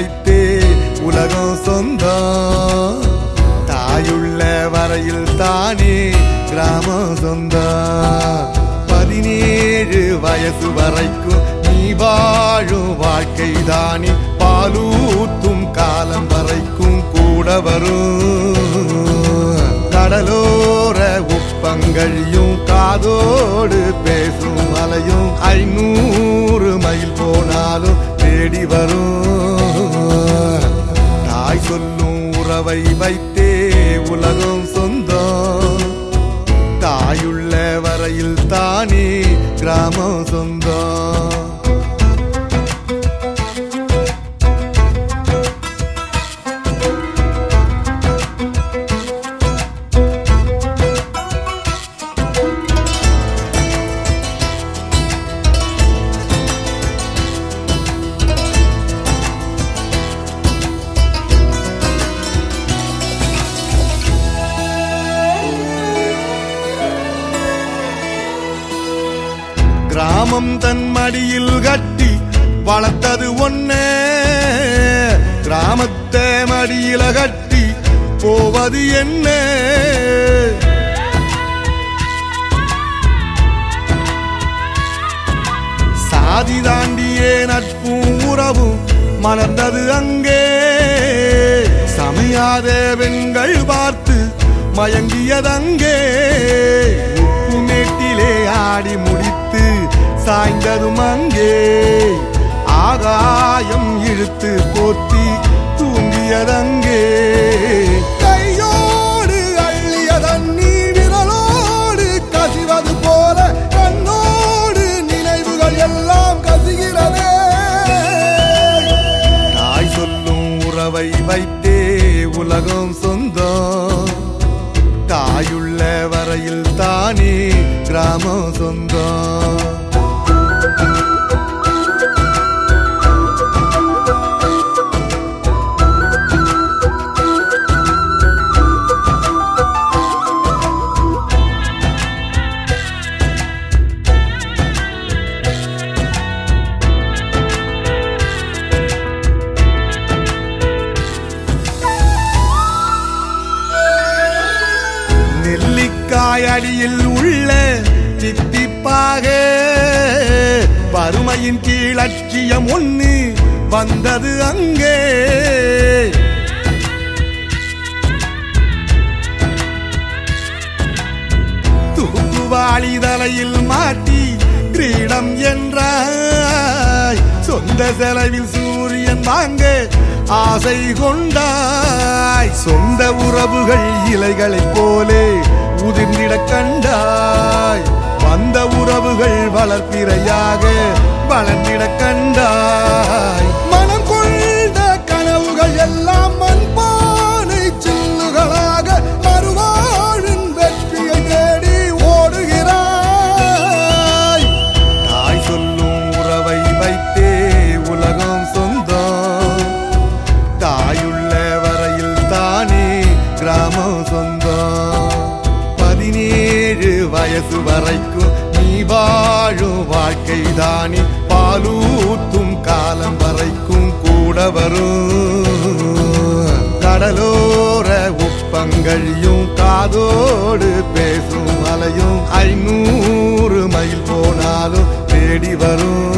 வைத்தே உலகம் சொந்தம். தாயுள்ள வரையில் தானே கிராமம் சொந்தம். பதினேழு வயசு வரைக்கும் நீ வாழும் வாழ்க்கை தானே. பாலூத்தும் காலம் வரைக்கும் கூட வரும். கடலோர உப்பங்கழியும் காதோடு பேசும் அலையும் ஐநூறு மைல் போனாலும் தேடி வரும். சொல்லும் வைத்தே உலகம் சொந்தம். தாயுள்ள வரையில் தானே கிராமம் சொந்தம். கிராமம் தன் மடியில் கட்டி வளர்த்தது ஒன்னே கிராமத்தை மடியில கட்டி போவது என்ன. சாதி தாண்டியே நட்பும் உறவும் மலர்ந்தது அங்கே. சமையாத பெண்கள் பார்த்து மயங்கியதங்கே. உப்பு மேட்டிலே ஆடி முடித்து சாய்ந்ததும் அங்கே. ஆகாயம் இழுத்து போர்த்தி தூங்கியதங்கே. கையோடு அள்ளியதன் நீ விரலோடு கசிவது போல கண்ணோடு நினைவுகள் எல்லாம் கசிகிறதே. தாய் சொல்லும் உறவை வைத்தே உலகம் சொந்தம். தாயுள்ள வரையில் தானே கிராமம் சொந்தம். அடியில் உள்ள தித்திப்பாக வறுமையின் கீழ் லட்சியம் ஒண்ணு வந்தது அங்கே. தூக்குவாளி தலையில் மாட்டி கிரீடம் என்றாய். சொந்த செலவில் சூரியன் வாங்க ஆசை கொண்டாய். சொந்த உறவுகள் இலைகளைப் போலே உதிர்ந்திட கண்டாய். வந்த உறவுகள் வளர்ப்பிறையாக வளர்ந்திட கண்டாய். இயேசு வரைக்கும் நீ வாழும் வாழ்க்கை தானி. பாலூத்தும் காலம் வரைக்கும் கூட வரும். கடலோர உப்பங்கழியும் காதோடு பேசும் அலையும் ஐநூறு மைல் போனாலும் தேடி வரும்.